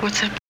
What's up?